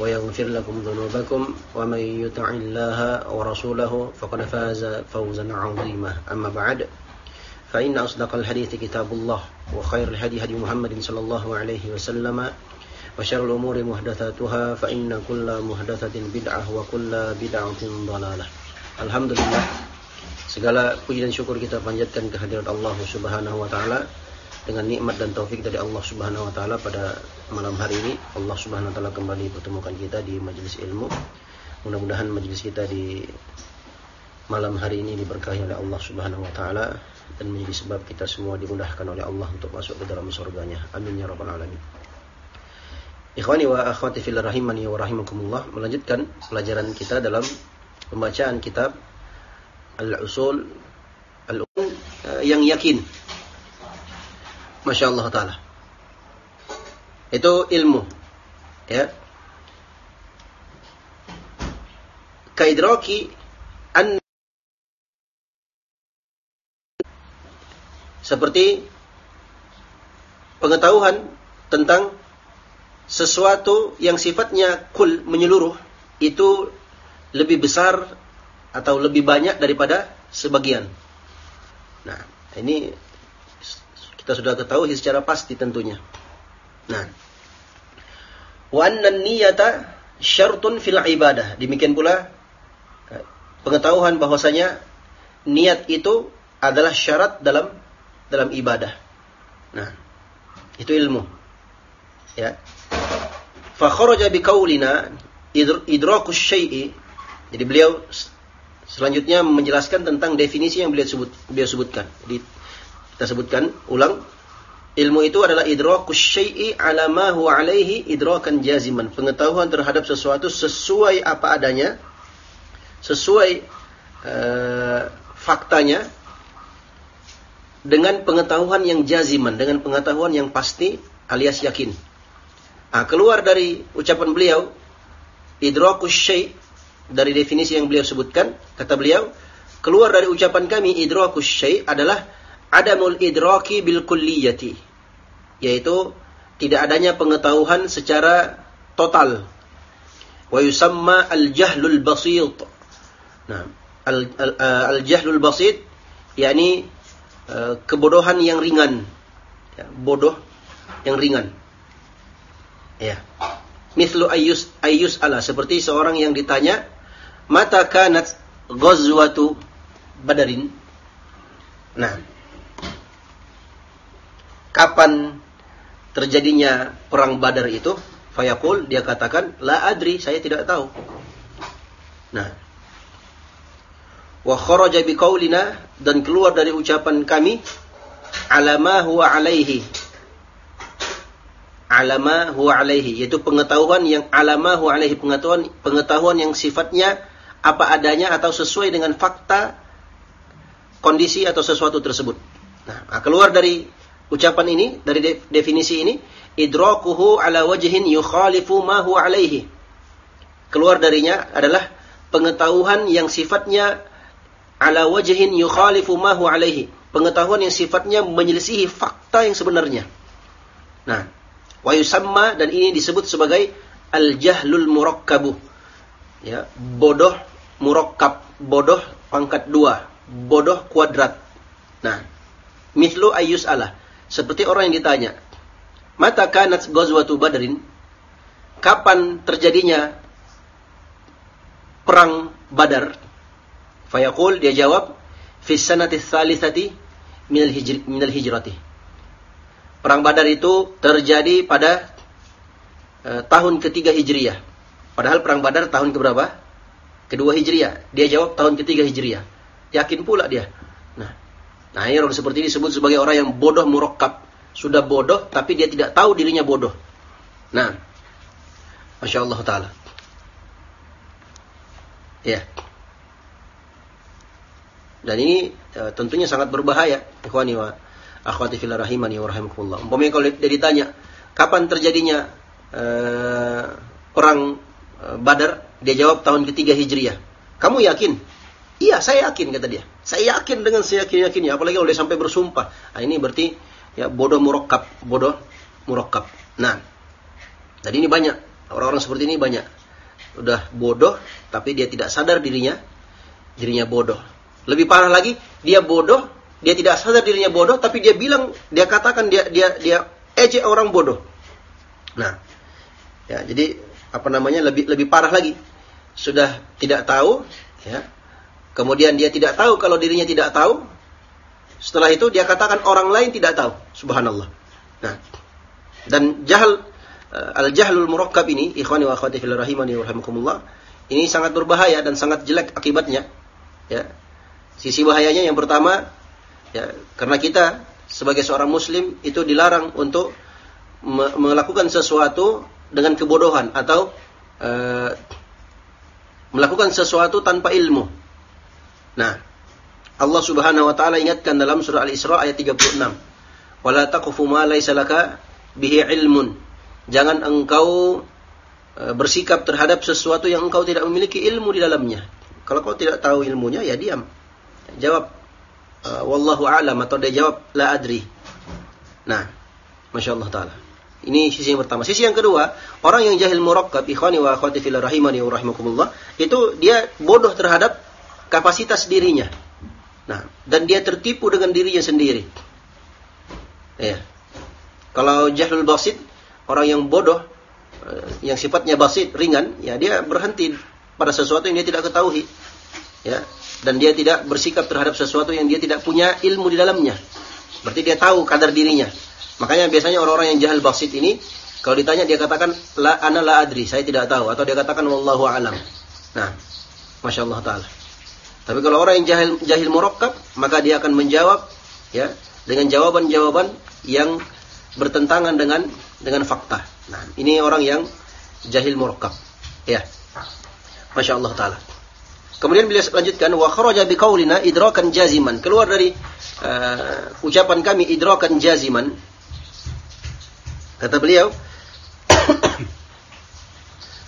ويغفر لكم ذنوبكم ومن يطع الله ورسوله فقد فاز فوزا عظيما. أما بعد فإن أصدق الحديث كتاب الله وخير الهدي هدي محمد صلى الله عليه وسلم وشر الأمور محدثاتها فإن كل محدثة بدعة وكل بدعة ضلالة. الحمد لله. segala puji dan syukur kita panjatkan kehadirat Allah Subhanahu wa taala. Dengan nikmat dan taufik dari Allah Subhanahu wa taala pada malam hari ini Allah Subhanahu wa taala kembali pertemukan kita di majelis ilmu. Mudah-mudahan majelis kita di malam hari ini diberkahi oleh Allah Subhanahu wa taala dan menjadi sebab kita semua dimudahkan oleh Allah untuk masuk ke dalam surganya. Amin ya rabbal alamin. Ikhwani wa akhwati fil rahimani wa rahimakumullah melanjutkan pelajaran kita dalam pembacaan kitab Al-Usul Al-Usul yang yakin Masya Allah Ta'ala. Itu ilmu. Ya. Kaidraki an seperti pengetahuan tentang sesuatu yang sifatnya kul menyeluruh itu lebih besar atau lebih banyak daripada sebagian. Nah, ini kita sudah ketahui secara pasti tentunya. Nah, wa anna niyata syartun fil ibadah. Demikian pula pengetahuan bahwasanya niat itu adalah syarat dalam dalam ibadah. Nah, itu ilmu. Ya. Fa kharaja bi qaulina idrakus syai'i. Jadi beliau selanjutnya menjelaskan tentang definisi yang beliau sebut beliau sebutkan. Jadi kita sebutkan ulang. Ilmu itu adalah idrakus syai'i ala ma huwa alaihi idrakan jaziman. Pengetahuan terhadap sesuatu sesuai apa adanya, sesuai uh, faktanya dengan pengetahuan yang jaziman, dengan pengetahuan yang pasti alias yakin. Nah, keluar dari ucapan beliau idrakus syai' dari definisi yang beliau sebutkan, kata beliau, keluar dari ucapan kami idrakus syai' adalah adamul idraki bil kulliyati yaitu tidak adanya pengetahuan secara total. Wa yusamma al jahlul basit. Nah al, al, al jahlul basit yakni uh, kebodohan yang ringan. Ya, bodoh yang ringan. Ya. Mislu ayus ayus ala seperti seorang yang ditanya mata kanat ghazwatu badarin? Nah kapan terjadinya perang Badar itu? Fayaqul dia katakan la adri saya tidak tahu. Nah. Wa kharaja biqaulina dan keluar dari ucapan kami alama huwa alaihi. Alama huwa alaihi yaitu pengetahuan yang alama huwa alaihi pengetahuan pengetahuan yang sifatnya apa adanya atau sesuai dengan fakta kondisi atau sesuatu tersebut. Nah, keluar dari ucapan ini dari definisi ini idrakuhu ala wajhin yukhalifu ma huwa alaihi. Keluar darinya adalah pengetahuan yang sifatnya ala wajhin yukhalifu ma huwa alaihi. Pengetahuan yang sifatnya menyelisihi fakta yang sebenarnya. Nah wa yusamma dan ini disebut sebagai al jahlul murakkabu. Ya bodoh murakkab bodoh pangkat dua bodoh kuadrat. Nah mislu ayus Allah seperti orang yang ditanya, Mata kanat ghazwatu badrin? Kapan terjadinya perang Badar? Fayaqul dia jawab, "Fi sanati tsalitsati minal hijr minal hijrati." Perang Badar itu terjadi pada uh, tahun ketiga Hijriyah. Padahal perang Badar tahun keberapa? Kedua Hijriyah. Dia jawab tahun ketiga Hijriyah. Yakin pula dia. Nah, ini orang seperti ini disebut sebagai orang yang bodoh murokkab. Sudah bodoh, tapi dia tidak tahu dirinya bodoh. Nah, Masya Allah Ta'ala. Ya. Dan ini uh, tentunya sangat berbahaya. Ikhwani wa akhwati fillah rahimani wa rahimakumullah. Umpamanya kalau dia ditanya, kapan terjadinya uh, perang uh, Badar? Dia jawab tahun ketiga Hijriah. Kamu yakin? Iya, saya yakin kata dia. Saya yakin dengan saya yakin yakinnya. Apalagi kalau dia sampai bersumpah. Nah, ini berarti ya bodoh murokkab, bodoh murokkab. Nah, jadi ini banyak orang-orang seperti ini banyak. Udah bodoh, tapi dia tidak sadar dirinya, dirinya bodoh. Lebih parah lagi, dia bodoh, dia tidak sadar dirinya bodoh, tapi dia bilang, dia katakan dia dia dia ejek orang bodoh. Nah, ya jadi apa namanya lebih lebih parah lagi. Sudah tidak tahu, ya. Kemudian dia tidak tahu kalau dirinya tidak tahu. Setelah itu dia katakan orang lain tidak tahu. Subhanallah. Nah, dan jahal uh, al-jahlul murakkab ini, ikhwani wa akhwati fillah rahimani wa rahimakumullah, ini sangat berbahaya dan sangat jelek akibatnya. Ya, Sisi bahayanya yang pertama, ya, karena kita sebagai seorang muslim itu dilarang untuk me melakukan sesuatu dengan kebodohan atau uh, melakukan sesuatu tanpa ilmu. Nah, Allah Subhanahu wa taala ingatkan dalam surah Al-Isra ayat 36. Wala taqfu ma laysa laka bihi ilmun. Jangan engkau uh, bersikap terhadap sesuatu yang engkau tidak memiliki ilmu di dalamnya. Kalau kau tidak tahu ilmunya ya diam jawab uh, wallahu a'lam atau dia jawab la adri. Nah, Masya Allah Ta'ala. Ini sisi yang pertama. Sisi yang kedua, orang yang jahil murakkab, ikhwani wa akhwati fil rahimani wa rahimakumullah, itu dia bodoh terhadap kapasitas dirinya. Nah, dan dia tertipu dengan dirinya sendiri. Ya. Kalau jahil basit, orang yang bodoh, uh, yang sifatnya basit, ringan, ya dia berhenti pada sesuatu yang dia tidak ketahui. Ya, dan dia tidak bersikap terhadap sesuatu yang dia tidak punya ilmu di dalamnya. Berarti dia tahu kadar dirinya. Makanya biasanya orang-orang yang jahil basit ini kalau ditanya dia katakan la ana la adri, saya tidak tahu atau dia katakan wallahu alam. Nah, Masya Allah taala. Tapi kalau orang yang jahil jahil murakkab, maka dia akan menjawab ya dengan jawaban-jawaban yang bertentangan dengan dengan fakta. Nah, ini orang yang jahil murakkab. Ya. Masya Allah taala. Kemudian beliau lanjutkan wa kharaja biqaulina idrakan jaziman. Keluar dari uh, ucapan kami idrakan jaziman. Kata beliau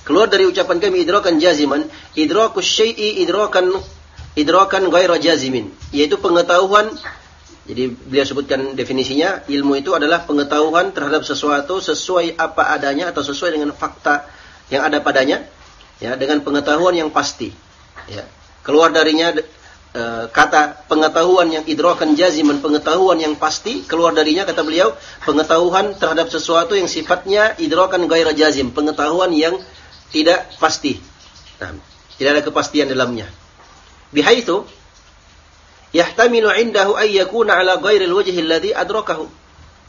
keluar dari ucapan kami idrakan jaziman, idrakus syai'i idrakan idrakan ghaira jazimin, yaitu pengetahuan jadi beliau sebutkan definisinya ilmu itu adalah pengetahuan terhadap sesuatu sesuai apa adanya atau sesuai dengan fakta yang ada padanya ya dengan pengetahuan yang pasti ya, keluar darinya e, kata pengetahuan yang idrokan jaziman, pengetahuan yang pasti, keluar darinya kata beliau pengetahuan terhadap sesuatu yang sifatnya idrokan gairah jazim, pengetahuan yang tidak pasti. Nah, tidak ada kepastian dalamnya. Bihaitsu yahtamilu indahu ay yakuna ala ghairil wajhi alladhi adrakahu.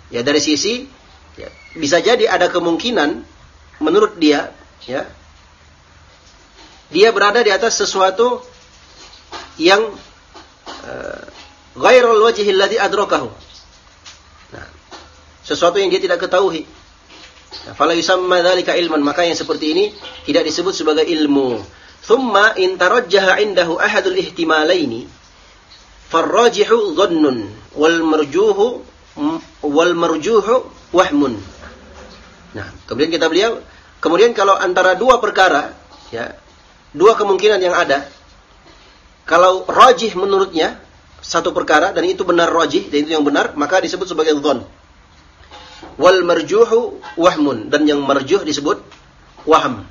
Ya dari sisi ya, bisa jadi ada kemungkinan menurut dia ya dia berada di atas sesuatu yang uh, ghairul wajhi alladhi adrakahu. Nah, sesuatu yang dia tidak ketahui. Nah, fala yusamma dzalika ilman, maka yang seperti ini tidak disebut sebagai ilmu. Thumma in tarajjaha indahu ahadul ihtimalaini farrajihu dhannun wal marjuhu wal marjuhu wahmun. Nah, kemudian kita beliau, kemudian kalau antara dua perkara, ya, dua kemungkinan yang ada. Kalau rajih menurutnya satu perkara dan itu benar rajih dan itu yang benar, maka disebut sebagai dhon. Wal marjuhu wahmun dan yang marjuh disebut waham.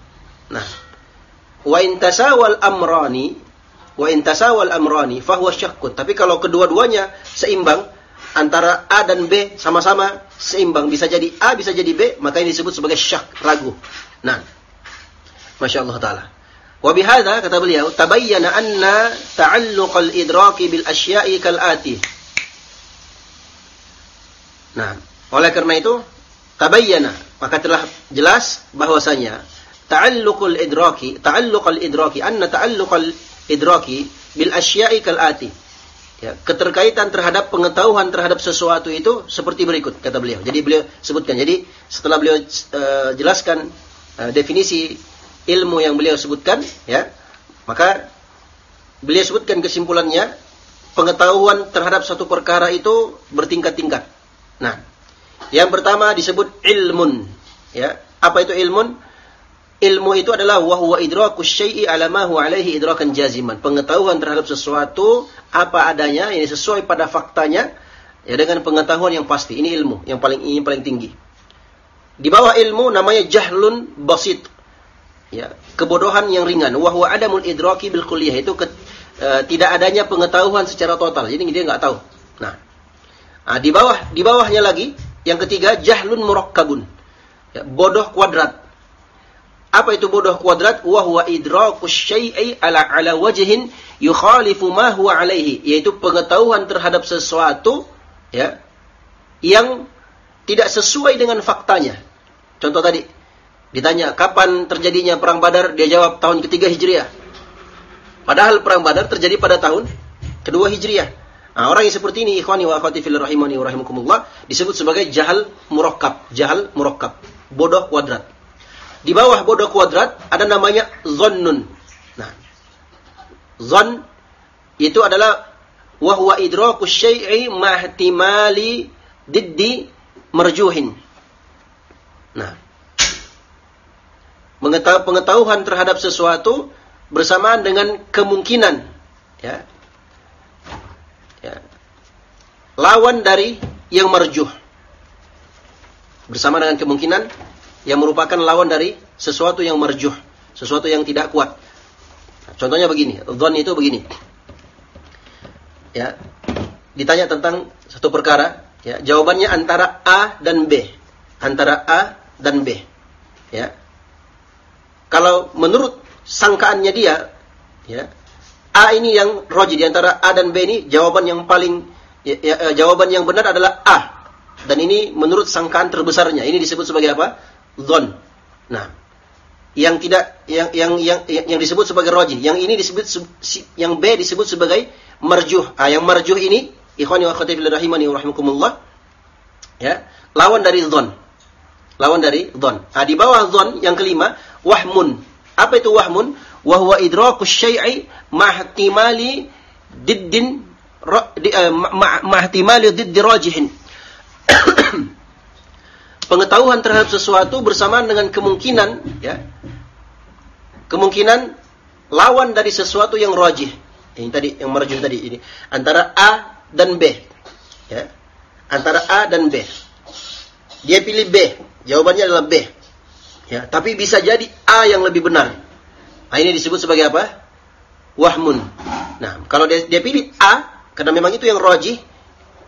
Nah, wa in tasawal amrani wa in tasawal amrani fahuwa. Tapi kalau kedua-duanya seimbang antara A dan B sama-sama seimbang, bisa jadi A, bisa jadi B, maka ini disebut sebagai syak, ragu. Nah, Masya Allah Ta'ala. Wa bihadza kata beliau, tabayyana anna ta'alluq al-idraki bil asya'i kal ati. Nah, oleh karena itu tabayyana, maka telah jelas bahwasanya ta'alluqul idraki, ta'alluqal idraki, anna ta'alluqal idraki bil asya'i kal ati. Ya, keterkaitan terhadap pengetahuan terhadap sesuatu itu seperti berikut kata beliau. Jadi beliau sebutkan. Jadi setelah beliau uh, jelaskan uh, definisi ilmu yang beliau sebutkan, ya, maka beliau sebutkan kesimpulannya pengetahuan terhadap satu perkara itu bertingkat-tingkat. Nah, yang pertama disebut ilmun, ya. Apa itu ilmun? Ilmu itu adalah wahwa idrakus syai'i ala ma huwa alaihi idrakan jaziman. Pengetahuan terhadap sesuatu apa adanya, ini sesuai pada faktanya ya dengan pengetahuan yang pasti. Ini ilmu yang paling ini paling tinggi. Di bawah ilmu namanya jahlun basit. Ya, kebodohan yang ringan. Wahwa adamul idraki bil kuliah itu ke, e, tidak adanya pengetahuan secara total. Jadi dia nggak tahu. Nah, nah, di bawah di bawahnya lagi yang ketiga jahlun murakkabun. Ya, bodoh kuadrat apa itu bodoh kuadrat? Wahwa idrakus syai'i ala ala wajhin yukhalifu ma huwa alaihi. Yaitu pengetahuan terhadap sesuatu ya yang tidak sesuai dengan faktanya. Contoh tadi, ditanya kapan terjadinya perang Badar, dia jawab tahun ketiga Hijriah. Padahal perang Badar terjadi pada tahun kedua Hijriah. Nah, orang yang seperti ini ikhwani wa akhwati fil rahimani wa rahimakumullah disebut sebagai jahal murakkab, jahal murakkab, bodoh kuadrat. Di bawah bodoh kuadrat ada namanya zonnun. Nah, zon itu adalah wahwa idraku syai'i mahtimali diddi merjuhin. Nah, pengetahuan terhadap sesuatu bersamaan dengan kemungkinan ya. ya. Lawan dari yang merjuh. Bersama dengan kemungkinan yang merupakan lawan dari sesuatu yang merjuh, sesuatu yang tidak kuat. Contohnya begini, dhon itu begini. Ya. Ditanya tentang satu perkara, ya, jawabannya antara A dan B. Antara A dan B. Ya. Kalau menurut sangkaannya dia, ya, A ini yang roji di antara A dan B ini jawaban yang paling ya, ya, jawaban yang benar adalah A. Dan ini menurut sangkaan terbesarnya. Ini disebut sebagai apa? Zon. Nah, yang tidak yang yang yang yang disebut sebagai roji, yang ini disebut yang B disebut sebagai marjuh. Ah, yang marjuh ini ikhwani wa akhwati fillah rahimani wa rahimakumullah. Ya, lawan dari zon. Lawan dari zon. Ah, di bawah zon yang kelima wahmun. Apa itu wahmun? Wahwa idrakus syai'i mahtimali diddin eh, mahtimali diddi rajihin pengetahuan terhadap sesuatu bersamaan dengan kemungkinan ya. Kemungkinan lawan dari sesuatu yang rajih. Ini tadi yang marjuh tadi ini. Antara A dan B ya. Antara A dan B. Dia pilih B. Jawabannya adalah B ya. Tapi bisa jadi A yang lebih benar. Nah, ini disebut sebagai apa? Wahmun. Nah kalau dia, dia pilih A karena memang itu yang rajih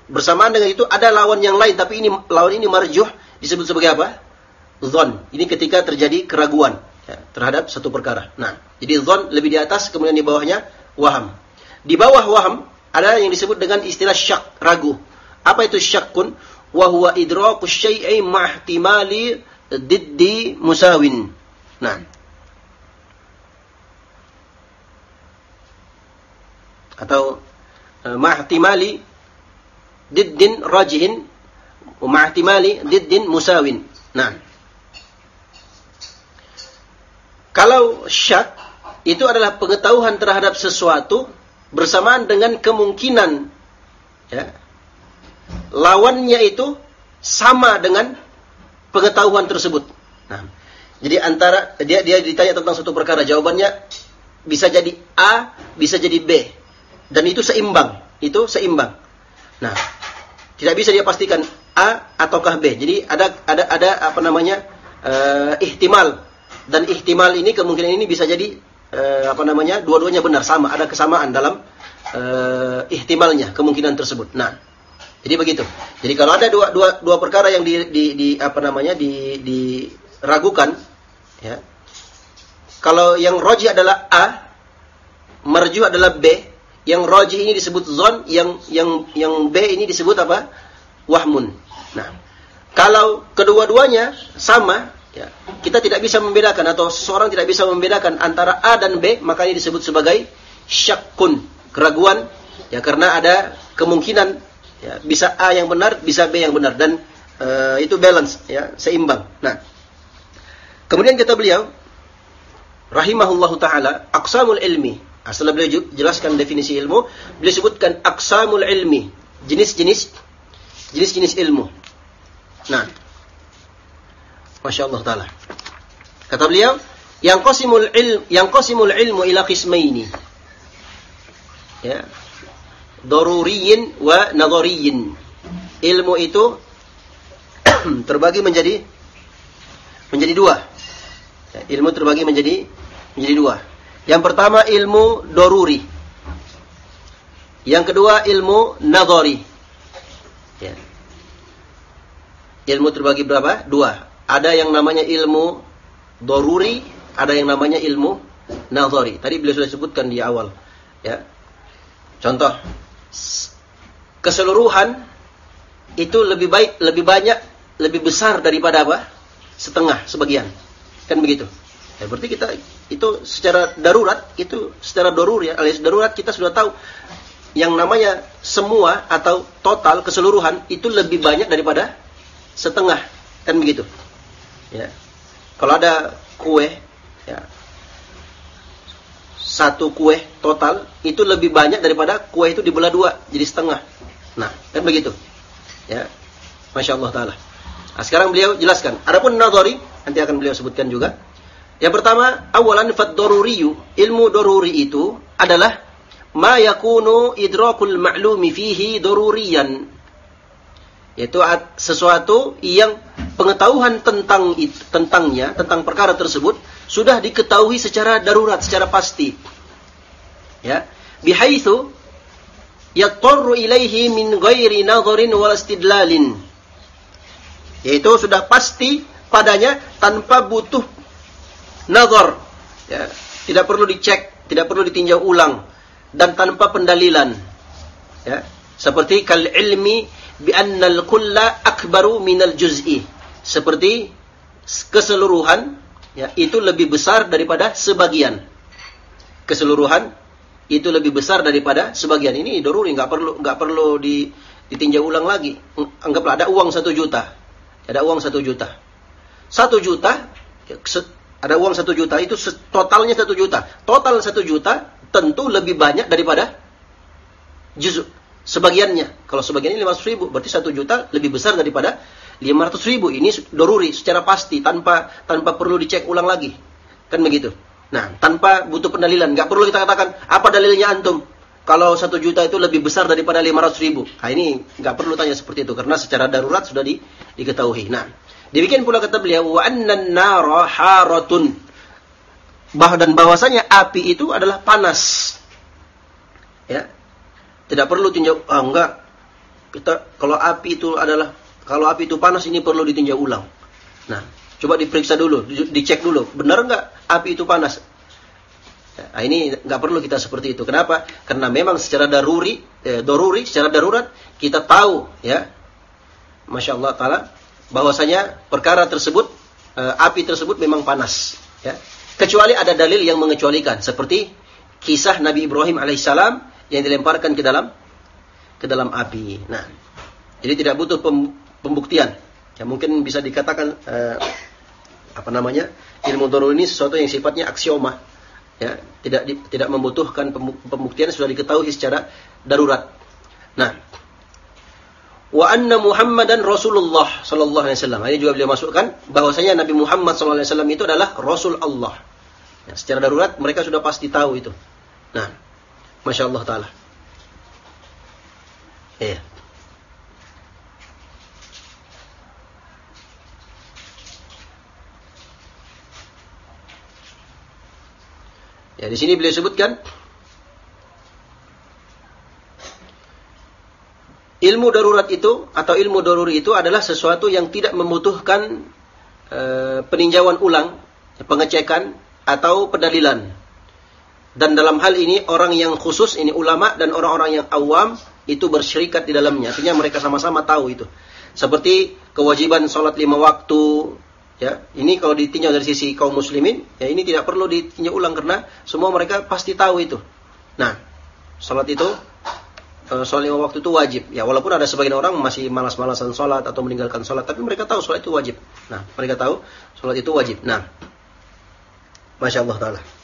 bersamaan dengan itu ada lawan yang lain tapi ini lawan ini marjuh disebut sebagai apa? Zon. Ini ketika terjadi keraguan ya, terhadap satu perkara. Nah, jadi zon lebih di atas, kemudian di bawahnya waham. Di bawah waham ada yang disebut dengan istilah syak, ragu. Apa itu syakun? Wahuwa idraku syai'i mahtimali diddi musawin. Nah. Atau uh, mahtimali diddin rajihin ma'timali diddin musawin. Nah. Kalau syak itu adalah pengetahuan terhadap sesuatu bersamaan dengan kemungkinan ya, lawannya itu sama dengan pengetahuan tersebut. Nah, jadi antara dia dia ditanya tentang suatu perkara, jawabannya bisa jadi A, bisa jadi B. Dan itu seimbang, itu seimbang. Nah, tidak bisa dia pastikan A ataukah B. Jadi ada ada ada apa namanya uh, ihtimal dan ihtimal ini kemungkinan ini bisa jadi uh, apa namanya dua-duanya benar sama ada kesamaan dalam uh, ihtimalnya kemungkinan tersebut. Nah jadi begitu. Jadi kalau ada dua dua dua perkara yang di, di, di apa namanya di diragukan ya kalau yang roji adalah A, marjuh adalah B, yang roji ini disebut zon, yang yang yang B ini disebut apa? Wahmun. Nah, kalau kedua-duanya sama, ya, kita tidak bisa membedakan atau seseorang tidak bisa membedakan antara A dan B, maka ini disebut sebagai syakkun, keraguan, ya karena ada kemungkinan ya, bisa A yang benar, bisa B yang benar dan uh, itu balance, ya seimbang. Nah, kemudian kata beliau, rahimahullahu taala, aqsamul ilmi. Nah, setelah beliau jelaskan definisi ilmu, beliau sebutkan aqsamul ilmi, jenis-jenis jenis-jenis ilmu. Nah, masya Allah taala. Kata beliau, yang qasimul ilm, yang qasimul ilmu ila qismaini. Ya. Daruriyin wa nadhariyin. Ilmu itu terbagi menjadi menjadi dua. Ya, ilmu terbagi menjadi menjadi dua. Yang pertama ilmu doruri. Yang kedua ilmu nadhari. Ya. Ilmu terbagi berapa? Dua. Ada yang namanya ilmu doruri, ada yang namanya ilmu nadhari. Tadi beliau sudah sebutkan di awal. Ya. Contoh, keseluruhan itu lebih baik, lebih banyak, lebih besar daripada apa? Setengah, sebagian. Kan begitu. Ya, berarti kita itu secara darurat, itu secara dorur ya, alias darurat kita sudah tahu yang namanya semua atau total keseluruhan itu lebih banyak daripada setengah, kan begitu. Ya. Kalau ada kue, ya, satu kue total itu lebih banyak daripada kue itu dibelah dua jadi setengah. Nah, kan begitu. Ya. Masya Allah Ta'ala. Nah, sekarang beliau jelaskan. Adapun nadhari, nanti akan beliau sebutkan juga. Yang pertama, awalan fad daruriyu, ilmu daruri itu adalah ma yakunu idrakul ma'lumi fihi daruriyan. Yaitu sesuatu yang pengetahuan tentang tentangnya, tentang perkara tersebut sudah diketahui secara darurat, secara pasti. Ya, bihaitsu yatturu ilaihi min ghairi nadharin wal istidlalin. Yaitu sudah pasti padanya tanpa butuh nazar ya. Tidak perlu dicek tidak perlu ditinjau ulang. Dan tanpa pendalilan. Ya. Seperti kal ilmi bi annal kulla akbaru minal juz'i. Seperti keseluruhan ya itu lebih besar daripada sebagian. Keseluruhan itu lebih besar daripada sebagian. Ini doruri nggak perlu nggak perlu di, ditinjau ulang lagi. Anggaplah ada uang satu juta. Ada uang satu juta. Satu juta ya, ada uang satu juta itu totalnya satu juta. Total satu juta tentu lebih banyak daripada juz sebagiannya. Kalau sebagiannya lima ratus ribu, berarti satu juta lebih besar daripada lima ratus ribu. Ini doruri secara pasti tanpa tanpa perlu dicek ulang lagi. Kan begitu. Nah, tanpa butuh pendalilan. Nggak perlu kita katakan, apa dalilnya antum? Kalau satu juta itu lebih besar daripada lima ratus ribu. Nah, ini nggak perlu tanya seperti itu. Karena secara darurat sudah di, diketahui. Nah, Demikian pula kata beliau, wa annan haratun. Dan bahwasanya api itu adalah panas. Ya. Tidak perlu tinjau, ah enggak. Kita kalau api itu adalah kalau api itu panas ini perlu ditinjau ulang. Nah, coba diperiksa dulu, dicek dulu, benar enggak api itu panas? Nah, ini nggak perlu kita seperti itu. Kenapa? Karena memang secara daruri, eh, doruri, secara darurat kita tahu, ya, masya Allah taala bahwasanya perkara tersebut e, api tersebut memang panas ya kecuali ada dalil yang mengecualikan seperti kisah Nabi Ibrahim alaihissalam yang dilemparkan ke dalam ke dalam api nah jadi tidak butuh pembuktian ya mungkin bisa dikatakan e, apa namanya ilmu dorur ini sesuatu yang sifatnya aksioma ya tidak di, tidak membutuhkan pembuktian sudah diketahui secara darurat nah wa anna Muhammadan Rasulullah sallallahu alaihi wasallam. Ini juga beliau masukkan bahwasanya Nabi Muhammad sallallahu alaihi wasallam itu adalah Rasul Allah. Ya, secara darurat mereka sudah pasti tahu itu. Nah, Masya Allah Ta'ala. Iya. Ya, di sini beliau sebutkan ilmu darurat itu atau ilmu daruri itu adalah sesuatu yang tidak membutuhkan e, peninjauan ulang, pengecekan atau pendalilan. Dan dalam hal ini orang yang khusus ini ulama dan orang-orang yang awam itu bersyirikat di dalamnya. Artinya mereka sama-sama tahu itu. Seperti kewajiban sholat lima waktu. Ya, ini kalau ditinjau dari sisi kaum muslimin, ya ini tidak perlu ditinjau ulang karena semua mereka pasti tahu itu. Nah, sholat itu uh, sholat lima waktu itu wajib. Ya, walaupun ada sebagian orang masih malas-malasan sholat atau meninggalkan sholat, tapi mereka tahu sholat itu wajib. Nah, mereka tahu sholat itu wajib. Nah, masya Allah taala.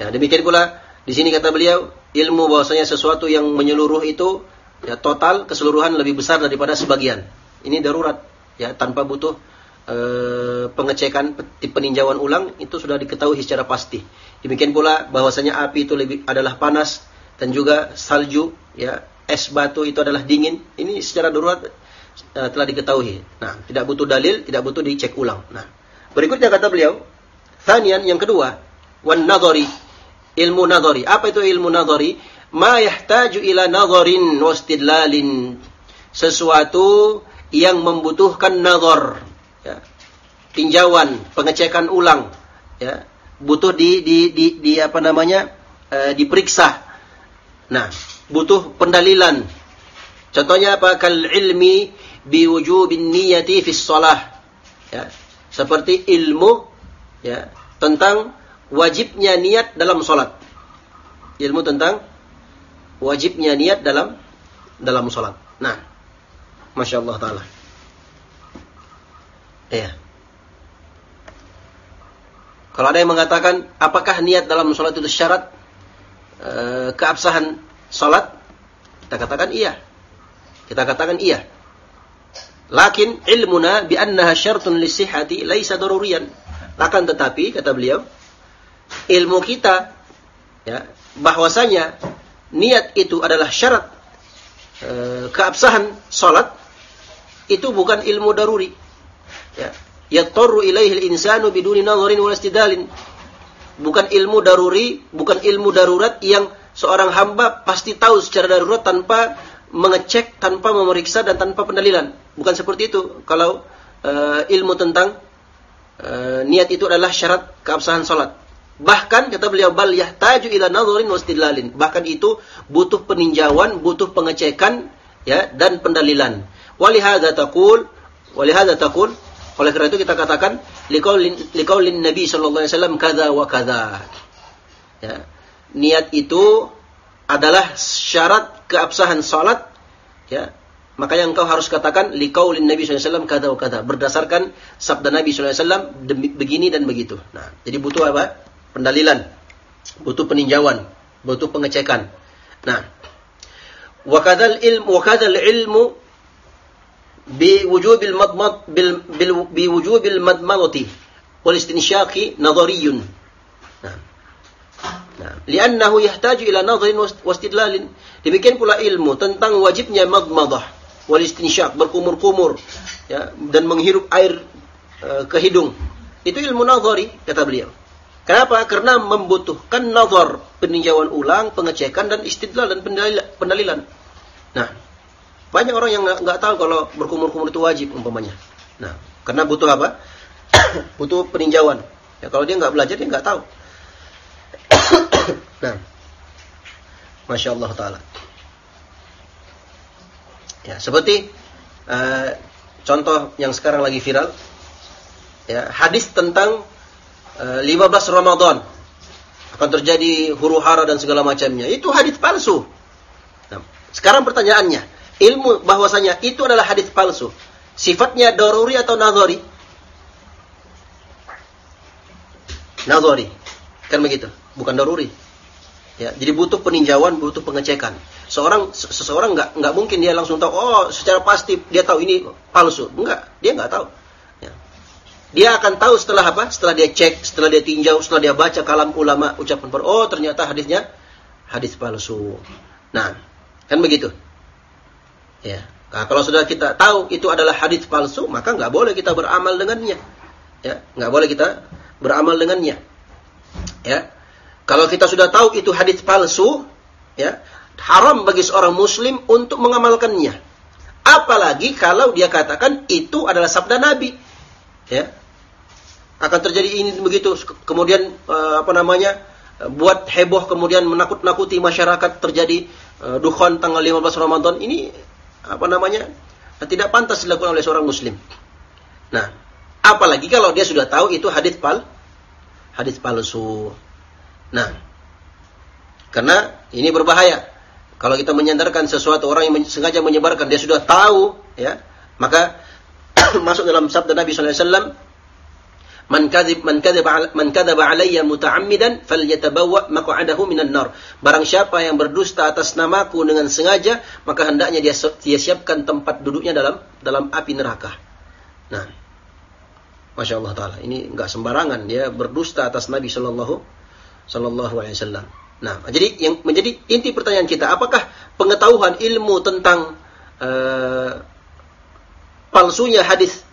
Ya, demikian pula di sini kata beliau ilmu bahwasanya sesuatu yang menyeluruh itu ya total keseluruhan lebih besar daripada sebagian. Ini darurat ya tanpa butuh e, pengecekan peninjauan ulang itu sudah diketahui secara pasti. Demikian pula bahwasanya api itu lebih adalah panas dan juga salju ya es batu itu adalah dingin. Ini secara darurat e, telah diketahui. Nah, tidak butuh dalil, tidak butuh dicek ulang. Nah, berikutnya kata beliau, Thanian yang kedua, wan nadhari ilmu nadhari. Apa itu ilmu nadhari? Ma yahtaju ila nadharin wastidlalin. Sesuatu yang membutuhkan nadhar. Ya. Tinjauan, pengecekan ulang. Ya. Butuh di, di, di, di apa namanya? E, diperiksa. Nah, butuh pendalilan. Contohnya apa? Kal ilmi biwujubin niyati fi shalah. Ya. Seperti ilmu ya, tentang wajibnya niat dalam sholat. Ilmu tentang wajibnya niat dalam dalam sholat. Nah, masya Allah taala. Ya. Kalau ada yang mengatakan apakah niat dalam sholat itu syarat e, keabsahan sholat, kita katakan iya. Kita katakan iya. Lakin ilmuna bi annaha syartun lisihati laisa daruriyan. Akan tetapi kata beliau, ilmu kita ya bahwasanya niat itu adalah syarat e, keabsahan salat itu bukan ilmu daruri ya. Yattaru ilaihi al-insanu biduni nadharin wala istidalin. Bukan ilmu daruri bukan ilmu darurat yang seorang hamba pasti tahu secara darurat tanpa mengecek tanpa memeriksa dan tanpa pendalilan. Bukan seperti itu. Kalau e, ilmu tentang e, niat itu adalah syarat keabsahan salat Bahkan kata beliau bal yahtaju ila nadharin wastidlalin. Bahkan itu butuh peninjauan, butuh pengecekan ya dan pendalilan. Walihada taqul walihada taqul oleh karena itu kita katakan liqaulin liqaulin Nabi sallallahu alaihi wasallam kadza wa kadza. Ya. Niat itu adalah syarat keabsahan salat ya. Maka yang kau harus katakan liqaulin Nabi sallallahu alaihi wasallam kadza wa kadza berdasarkan sabda Nabi sallallahu alaihi wasallam begini dan begitu. Nah, jadi butuh apa? Pendalilan, butuh peninjauan, butuh pengecekan. Nah, wakadal ilmu wakadal ilmu madmad bil, bil biwujubil madmadati wal nadhariyun. Nah. Nah, li'annahu yahtaju ila nadharin wastidlalin. Demikian pula ilmu tentang wajibnya madmadah wal istinsyaq berkumur-kumur ya dan menghirup air uh, ke hidung. Itu ilmu nadhari kata beliau. Kenapa? Karena membutuhkan nazar, peninjauan ulang, pengecekan dan istidlal dan pendalilan. Nah, banyak orang yang nggak tahu kalau berkumur-kumur itu wajib umpamanya. Nah, karena butuh apa? butuh peninjauan. Ya kalau dia nggak belajar dia nggak tahu. nah, masya Allah taala. Ya, seperti uh, contoh yang sekarang lagi viral, ya hadis tentang 15 eh, Ramadan akan terjadi huru hara dan segala macamnya. Itu hadis palsu. Nah, sekarang pertanyaannya, ilmu bahwasanya itu adalah hadis palsu. Sifatnya daruri atau nazari? Nazari. Kan begitu, bukan daruri. Ya, jadi butuh peninjauan, butuh pengecekan. Seorang seseorang nggak nggak mungkin dia langsung tahu, oh secara pasti dia tahu ini palsu. Enggak, dia nggak tahu. Dia akan tahu setelah apa? Setelah dia cek, setelah dia tinjau, setelah dia baca kalam ulama ucapan per oh ternyata hadisnya hadis palsu. Nah, kan begitu. Ya. Nah, kalau sudah kita tahu itu adalah hadis palsu, maka nggak boleh kita beramal dengannya. Ya, nggak boleh kita beramal dengannya. Ya. Kalau kita sudah tahu itu hadis palsu, ya, haram bagi seorang muslim untuk mengamalkannya. Apalagi kalau dia katakan itu adalah sabda Nabi. Ya. Akan terjadi ini begitu kemudian uh, apa namanya buat heboh kemudian menakut-nakuti masyarakat terjadi uh, dukhon tanggal 15 Ramadan ini apa namanya tidak pantas dilakukan oleh seorang muslim. Nah, apalagi kalau dia sudah tahu itu hadis pal hadis palsu. Nah, karena ini berbahaya. Kalau kita menyandarkan sesuatu orang yang sengaja menyebarkan dia sudah tahu ya, maka masuk dalam sabda Nabi sallallahu alaihi wasallam Man kadzib man kadzaba man kadzaba alayya muta'ammidan falyatabawwa maq'adahu minan nar. Barang siapa yang berdusta atas namaku dengan sengaja, maka hendaknya dia, dia siapkan tempat duduknya dalam dalam api neraka. Nah, Masya Allah Taala. Ini enggak sembarangan dia berdusta atas Nabi Shallallahu Shallallahu Alaihi Wasallam. Nah, jadi yang menjadi inti pertanyaan kita, apakah pengetahuan ilmu tentang uh, palsunya hadis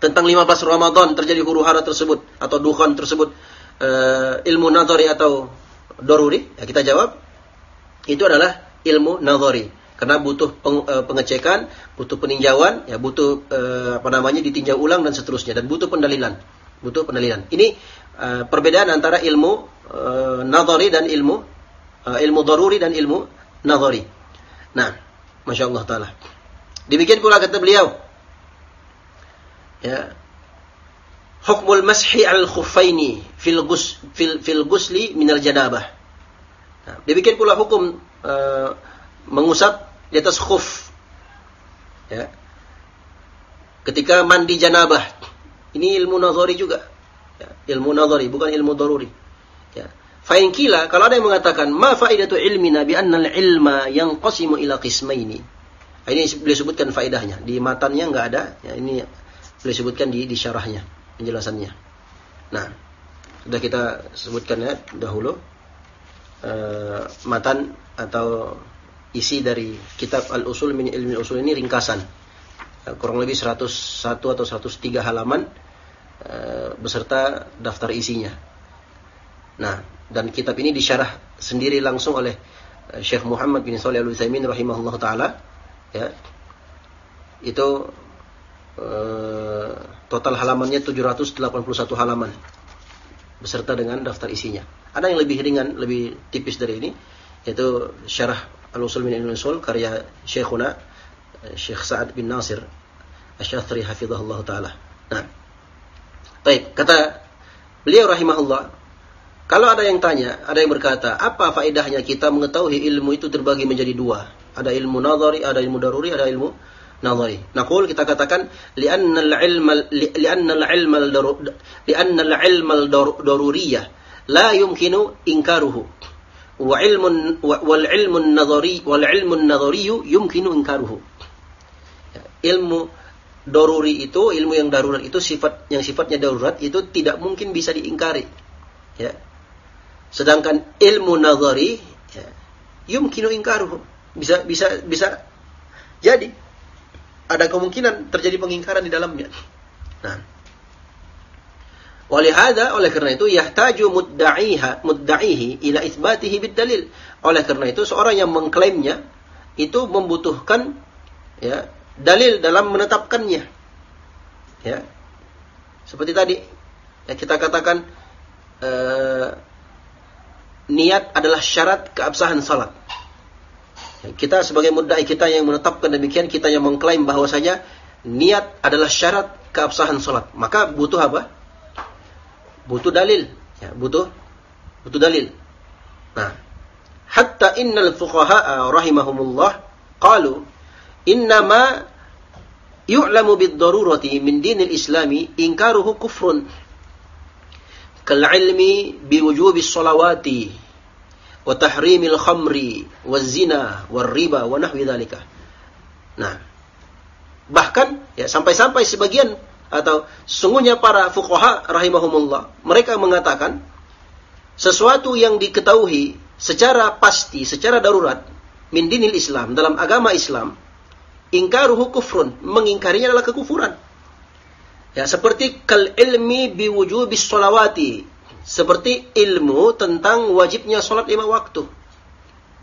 tentang 15 Ramadan terjadi huru hara tersebut atau dukhan tersebut uh, ilmu nadhari atau doruri? Ya, kita jawab itu adalah ilmu nadhari karena butuh peng, uh, pengecekan, butuh peninjauan, ya butuh uh, apa namanya ditinjau ulang dan seterusnya dan butuh pendalilan. Butuh pendalilan. Ini uh, perbedaan antara ilmu uh, nadhari dan ilmu uh, ilmu doruri dan ilmu nadhari. Nah, masya Allah taala. Demikian pula kata beliau, ya hukmul mashi al khuffaini fil gus fil fil gusli minal janabah. Nah, demikian pula hukum uh, mengusap di atas khuf. Ya. Ketika mandi janabah. Ini ilmu nazari juga. Ya, ilmu nazari bukan ilmu daruri. Ya. Fa'in kila kalau ada yang mengatakan ma faidatu ilmina bi anna al-ilma yanqasimu ila qismaini. Ini boleh sebutkan faedahnya. Di matannya enggak ada. Ya, ini beliau sebutkan di, di syarahnya, penjelasannya. Nah, sudah kita sebutkan ya dahulu uh, matan atau isi dari kitab Al-Usul min Ilmi Usul ini ringkasan. Uh, kurang lebih 101 atau 103 halaman uh, beserta daftar isinya. Nah, dan kitab ini disyarah sendiri langsung oleh Syekh Muhammad bin Shalih Al-Utsaimin rahimahullah taala ya. Itu Eh, total halamannya 781 halaman beserta dengan daftar isinya. Ada yang lebih ringan, lebih tipis dari ini yaitu Syarah Al-Usul min Al-Usul karya Syekhuna eh, Syekh Sa'ad bin Nasir Asy-Syathri hafizahullah taala. Nah. Baik, kata beliau rahimahullah kalau ada yang tanya, ada yang berkata, apa faedahnya kita mengetahui ilmu itu terbagi menjadi dua? Ada ilmu nazari, ada ilmu daruri, ada ilmu nazari. Naqul kita katakan li'anna al-ilma li'anna al-ilma al-ilma al-daruriyah la yumkinu inkaruhu wa ilmun wal ilmu an-nadhari wal ilmu an-nadhari yumkinu inkaruhu. Ilmu daruri itu, ilmu yang darurat itu sifat yang sifatnya darurat itu tidak mungkin bisa diingkari. Ya. Sedangkan ilmu nadhari ya, yumkinu inkaruhu. Bisa bisa bisa jadi ada kemungkinan terjadi pengingkaran di dalamnya. Nah, Walihada oleh karena itu yahtaju mudda'iha mudda'ihi ila itsbatihi bid-dalil. Oleh karena itu seorang yang mengklaimnya itu membutuhkan ya dalil dalam menetapkannya. Ya. Seperti tadi ya kita katakan eh, niat adalah syarat keabsahan salat. Kita sebagai mudai kita yang menetapkan demikian, kita yang mengklaim bahwasanya niat adalah syarat keabsahan salat. Maka butuh apa? Butuh dalil. Ya, butuh butuh dalil. Nah, hatta innal fuqaha rahimahumullah qalu innama yu'lamu bid-darurati min dinil islami inkaruhu kufrun kal ilmi biwujubi sholawati wa tahrimil khamri wa zina wa riba wa nahwi. Nah, bahkan ya sampai-sampai sebagian atau sungguhnya para fuqaha rahimahumullah mereka mengatakan sesuatu yang diketahui secara pasti, secara darurat min dinil Islam dalam agama Islam ingkaruhu kufrun, mengingkarinya adalah kekufuran. Ya, seperti kal ilmi biwujubis sholawati seperti ilmu tentang wajibnya sholat lima waktu.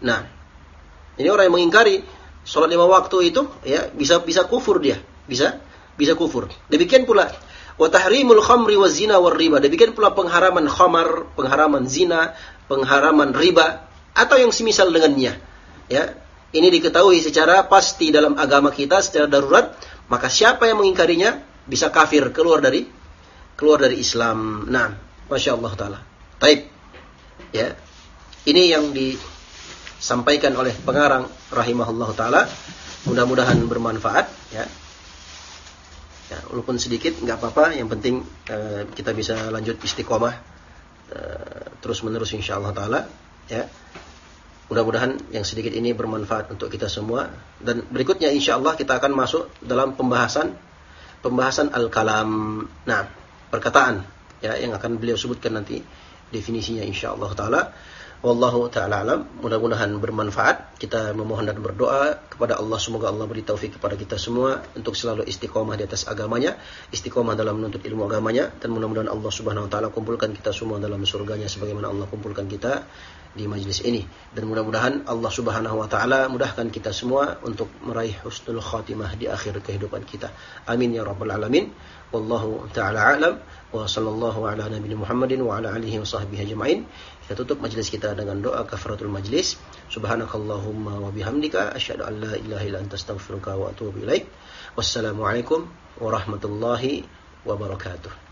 Nah, ini orang yang mengingkari sholat lima waktu itu, ya bisa bisa kufur dia, bisa bisa kufur. Demikian pula Wa tahrimul khamri wa zina wa riba. Demikian pula pengharaman khamar, pengharaman zina, pengharaman riba atau yang semisal dengannya. Ya, ini diketahui secara pasti dalam agama kita secara darurat, maka siapa yang mengingkarinya bisa kafir keluar dari keluar dari Islam. Nah, masya Allah taala. Taib. Ya, ini yang disampaikan oleh pengarang rahimahullah taala. Mudah-mudahan bermanfaat. Ya, ya walaupun sedikit nggak apa-apa. Yang penting uh, kita bisa lanjut istiqomah uh, terus menerus insyaallah taala ya. Mudah-mudahan yang sedikit ini bermanfaat untuk kita semua. Dan berikutnya insyaallah kita akan masuk dalam pembahasan pembahasan al-kalam. Nah perkataan ya yang akan beliau sebutkan nanti definisinya insyaallah taala Wallahu taala alam. Mudah-mudahan bermanfaat. Kita memohon dan berdoa kepada Allah semoga Allah beri taufik kepada kita semua untuk selalu istiqomah di atas agamanya, istiqomah dalam menuntut ilmu agamanya dan mudah-mudahan Allah Subhanahu wa taala kumpulkan kita semua dalam surganya sebagaimana Allah kumpulkan kita di majlis ini dan mudah-mudahan Allah Subhanahu wa taala mudahkan kita semua untuk meraih husnul khatimah di akhir kehidupan kita. Amin ya rabbal alamin. Wallahu taala alam wa sallallahu ala nabiyina Muhammadin wa ala alihi wa sahbihi ajma'in. Kita tutup majlis kita dengan doa kafaratul majlis. Subhanakallahumma wa bihamdika asyhadu an la ilaha illa anta astaghfiruka wa atubu ilaik. Wassalamualaikum warahmatullahi wabarakatuh.